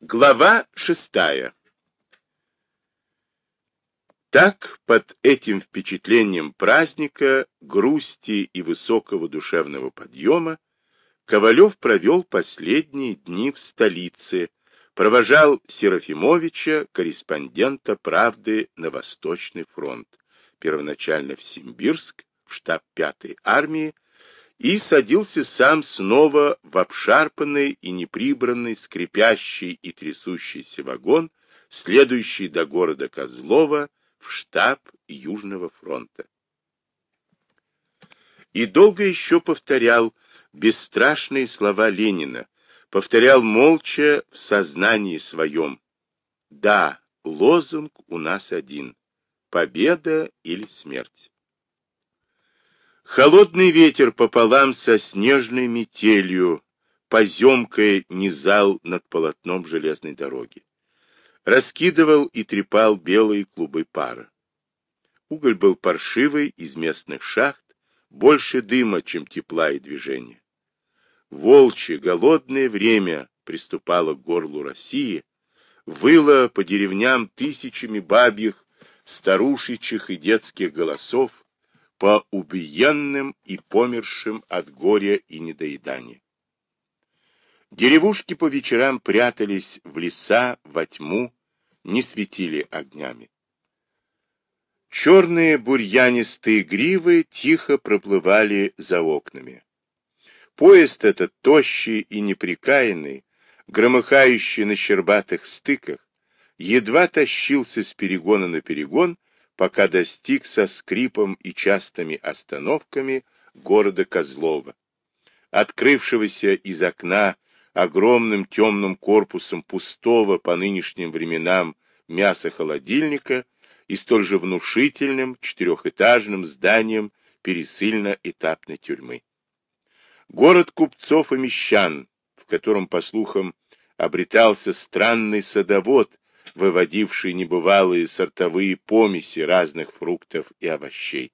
Глава шестая. Так, под этим впечатлением праздника, грусти и высокого душевного подъема, Ковалев провел последние дни в столице, провожал Серафимовича, корреспондента «Правды» на Восточный фронт, первоначально в Симбирск, в штаб 5-й армии, и садился сам снова в обшарпанный и неприбранный, скрипящий и трясущийся вагон, следующий до города Козлова в штаб Южного фронта. И долго еще повторял бесстрашные слова Ленина, повторял молча в сознании своем. Да, лозунг у нас один — победа или смерть. Холодный ветер пополам со снежной метелью, поземкой низал над полотном железной дороги. Раскидывал и трепал белые клубы пара. Уголь был паршивый из местных шахт, больше дыма, чем тепла и движения. Волчье, голодное время приступало к горлу России, выло по деревням тысячами бабьих, старушечьих и детских голосов, по убиенным и помершим от горя и недоедания. Деревушки по вечерам прятались в леса, во тьму, не светили огнями. Черные бурьянистые гривы тихо проплывали за окнами. Поезд этот тощий и неприкаянный, громыхающий на щербатых стыках, едва тащился с перегона на перегон, пока достиг со скрипом и частыми остановками города Козлова, открывшегося из окна огромным темным корпусом пустого по нынешним временам мясохолодильника и столь же внушительным четырехэтажным зданием пересыльно-этапной тюрьмы. Город купцов и мещан, в котором, по слухам, обретался странный садовод, выводивший небывалые сортовые помеси разных фруктов и овощей.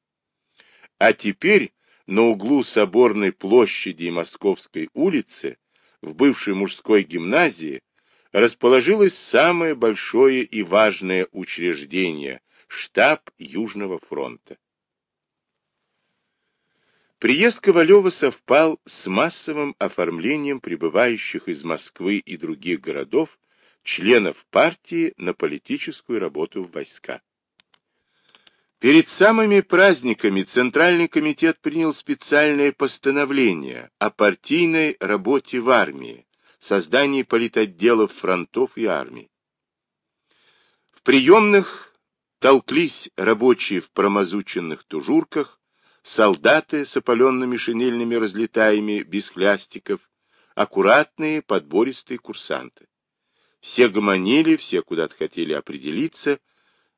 А теперь на углу Соборной площади и Московской улицы, в бывшей мужской гимназии, расположилось самое большое и важное учреждение – штаб Южного фронта. Приезд Ковалева совпал с массовым оформлением прибывающих из Москвы и других городов членов партии на политическую работу в войска. Перед самыми праздниками Центральный комитет принял специальное постановление о партийной работе в армии, создании политотделов фронтов и армий. В приемных толклись рабочие в промазученных тужурках, солдаты с опаленными шинельными разлетаями без хлястиков, аккуратные подбористые курсанты. Все гомонили, все куда-то хотели определиться,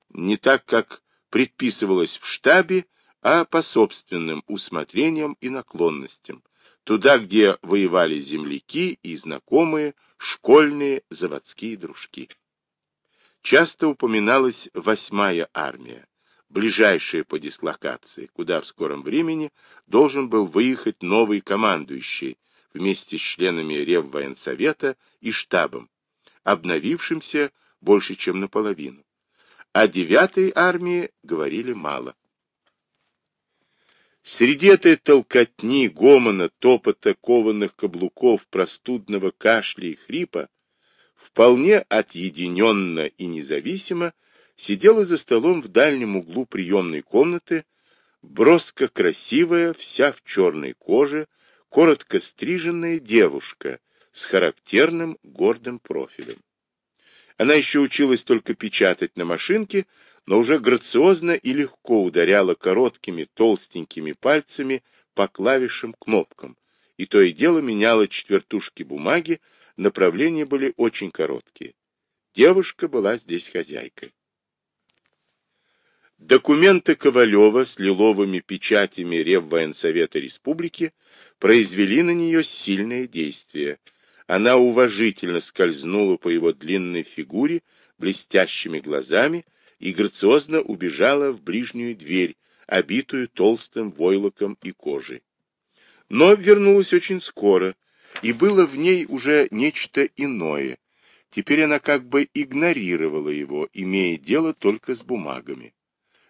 не так, как предписывалось в штабе, а по собственным усмотрениям и наклонностям, туда, где воевали земляки и знакомые, школьные, заводские дружки. Часто упоминалась восьмая армия, ближайшая по дислокации, куда в скором времени должен был выехать новый командующий вместе с членами Реввоенсовета и штабом, обновившимся больше, чем наполовину. О девятой армии говорили мало. Среди этой толкотни, гомона, топота кованых каблуков, простудного кашля и хрипа, вполне отъединенно и независимо сидела за столом в дальнем углу приемной комнаты броско красивая, вся в черной коже, коротко стриженная девушка с характерным гордым профилем. Она еще училась только печатать на машинке, но уже грациозно и легко ударяла короткими толстенькими пальцами по клавишам кнопкам, и то и дело меняла четвертушки бумаги, направления были очень короткие. Девушка была здесь хозяйкой. Документы Ковалева с лиловыми печатями Реввоенсовета Республики произвели на нее сильное действие – она уважительно скользнула по его длинной фигуре блестящими глазами и грациозно убежала в ближнюю дверь, обитую толстым войлоком и кожей. Но вернулась очень скоро, и было в ней уже нечто иное. Теперь она как бы игнорировала его, имея дело только с бумагами.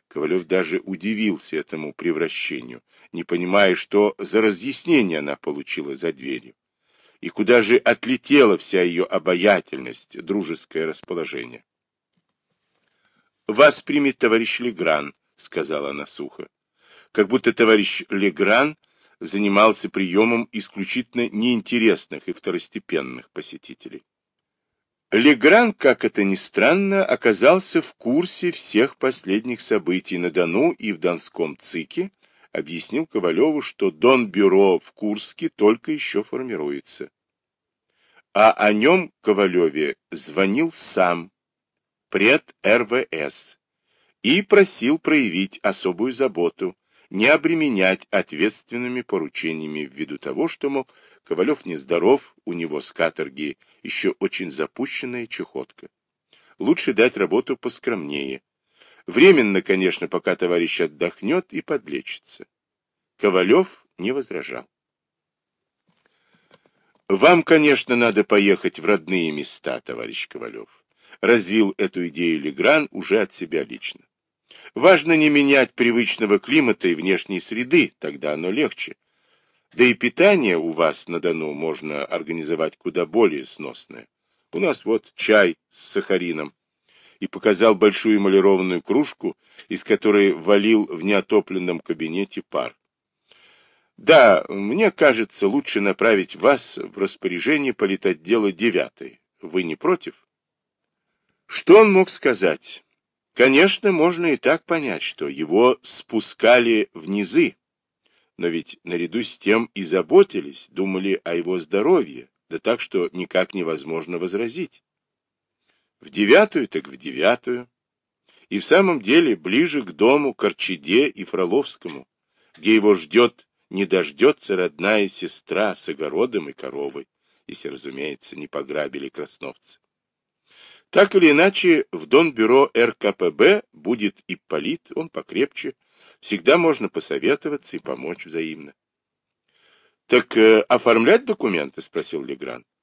Ковалев даже удивился этому превращению, не понимая, что за разъяснение она получила за дверью, и куда же отлетела вся ее обаятельность, дружеское расположение. «Вас примет товарищ Легран», — сказала она сухо, как будто товарищ Легран занимался приемом исключительно неинтересных и второстепенных посетителей. Легран, как это ни странно, оказался в курсе всех последних событий на Дону и в Донском ЦИКе, объяснил Ковалеву, что Дон-бюро в Курске только еще формируется. А о нем Ковалеве звонил сам, пред РВС, и просил проявить особую заботу, не обременять ответственными поручениями ввиду того, что, мол, Ковалев нездоров, у него с каторги еще очень запущенная чехотка. Лучше дать работу поскромнее. Временно, конечно, пока товарищ отдохнет и подлечится. Ковалев не возражал. Вам, конечно, надо поехать в родные места, товарищ Ковалев. Развил эту идею Легран уже от себя лично. Важно не менять привычного климата и внешней среды, тогда оно легче. Да и питание у вас на Дону можно организовать куда более сносное. У нас вот чай с сахарином. И показал большую эмалированную кружку, из которой валил в неотопленном кабинете пар. Да, мне кажется, лучше направить вас в распоряжение политотдела 9. Вы не против? Что он мог сказать? Конечно, можно и так понять, что его спускали в низы, но ведь наряду с тем и заботились, думали о его здоровье, да так, что никак невозможно возразить. В девятую так в девятую. И в самом деле ближе к дому Корчеде и Фроловскому, где его ждет, не дождется родная сестра с огородом и коровой, если, разумеется, не пограбили красновцы. Так или иначе, в Донбюро РКПБ будет Ипполит, он покрепче. Всегда можно посоветоваться и помочь взаимно. — Так э, оформлять документы? — спросил Легран. —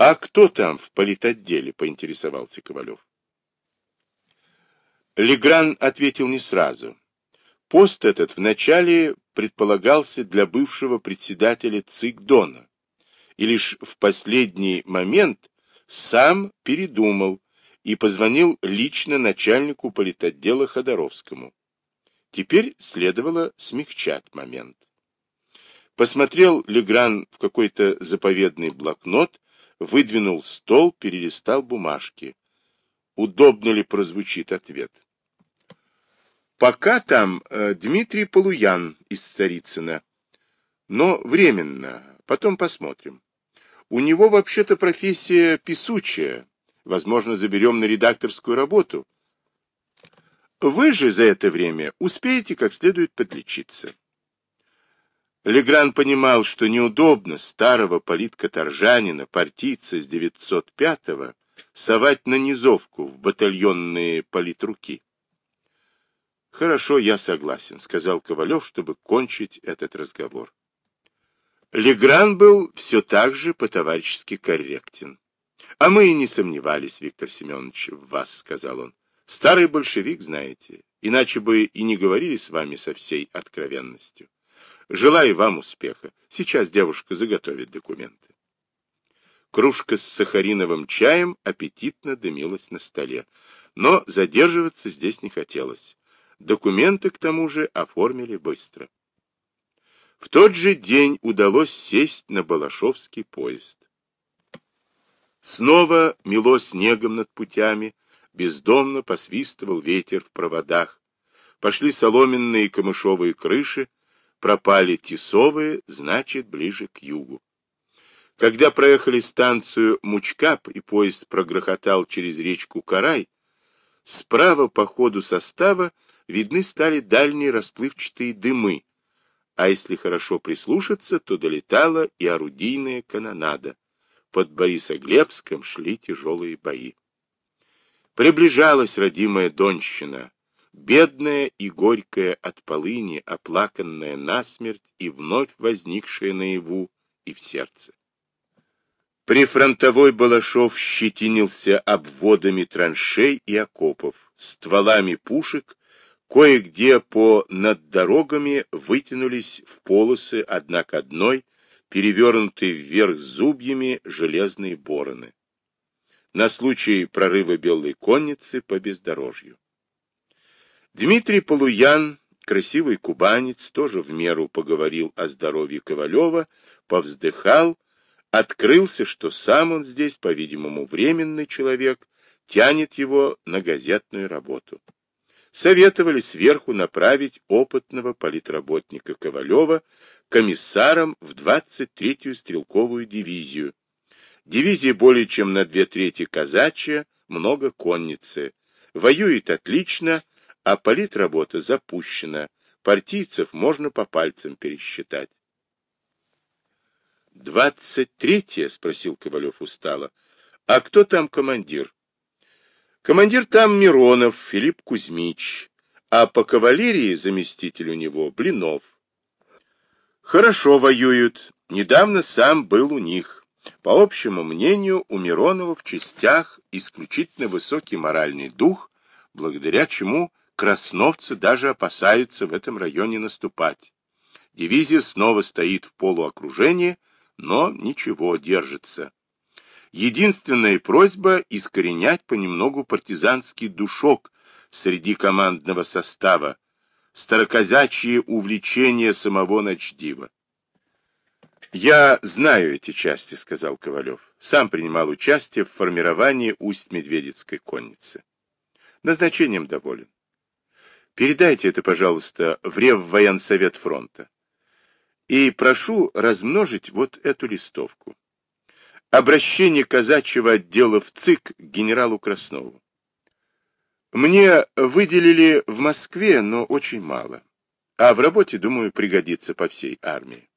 А кто там в политотделе? — поинтересовался Ковалев. Легран ответил не сразу. Пост этот вначале предполагался для бывшего председателя ЦИК Дона, и лишь в последний момент сам передумал и позвонил лично начальнику политотдела Ходоровскому. Теперь следовало смягчать момент. Посмотрел Легран в какой-то заповедный блокнот, выдвинул стол, перелистал бумажки. Удобно ли прозвучит ответ? Пока там э, Дмитрий Полуян из Царицына, но временно, потом посмотрим. У него вообще-то профессия писучая. Возможно, заберем на редакторскую работу. Вы же за это время успеете как следует подлечиться. Легран понимал, что неудобно старого политкоторжанина, партийца с 905-го, совать на низовку в батальонные политруки. «Хорошо, я согласен», — сказал Ковалев, чтобы кончить этот разговор. Легран был все так же по-товарищески корректен. А мы и не сомневались, Виктор Семенович, в вас, сказал он. Старый большевик, знаете, иначе бы и не говорили с вами со всей откровенностью. Желаю вам успеха. Сейчас девушка заготовит документы. Кружка с сахариновым чаем аппетитно дымилась на столе, но задерживаться здесь не хотелось. Документы, к тому же, оформили быстро. В тот же день удалось сесть на Балашовский поезд. Снова мело снегом над путями, бездомно посвистывал ветер в проводах. Пошли соломенные камышовые крыши, пропали тесовые, значит, ближе к югу. Когда проехали станцию Мучкап и поезд прогрохотал через речку Карай, справа по ходу состава видны стали дальние расплывчатые дымы, а если хорошо прислушаться, то долетала и орудийная канонада. Под Борисоглебском шли тяжелые бои. Приближалась родимая Донщина, бедная и горькая от полыни, оплаканная насмерть и вновь возникшая наяву и в сердце. Прифронтовой Балашов щетинился обводами траншей и окопов, стволами пушек, кое-где по над дорогами вытянулись в полосы одна к одной, перевернутые вверх зубьями железные бороны. На случай прорыва белой конницы по бездорожью. Дмитрий Полуян, красивый кубанец, тоже в меру поговорил о здоровье Ковалева, повздыхал, открылся, что сам он здесь, по-видимому, временный человек, тянет его на газетную работу. Советовали сверху направить опытного политработника Ковалева комиссаром в 23-ю стрелковую дивизию. Дивизия более чем на две трети казачья, много конницы. Воюет отлично, а политработа запущена. Партийцев можно по пальцам пересчитать. «Двадцать третье?» — спросил Ковалев устало. «А кто там командир?» «Командир там Миронов, Филипп Кузьмич, а по кавалерии заместитель у него Блинов. Хорошо воюют. Недавно сам был у них. По общему мнению, у Миронова в частях исключительно высокий моральный дух, благодаря чему красновцы даже опасаются в этом районе наступать. Дивизия снова стоит в полуокружении, но ничего, держится. Единственная просьба — искоренять понемногу партизанский душок среди командного состава, староказачьи увлечения самого Ночдива. «Я знаю эти части», — сказал Ковалев. «Сам принимал участие в формировании Усть-Медведицкой конницы. Назначением доволен. Передайте это, пожалуйста, в Реввоенсовет фронта. И прошу размножить вот эту листовку. Обращение казачьего отдела в ЦИК генералу Краснову. Мне выделили в Москве, но очень мало. А в работе, думаю, пригодится по всей армии.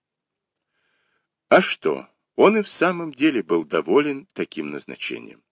А что, он и в самом деле был доволен таким назначением.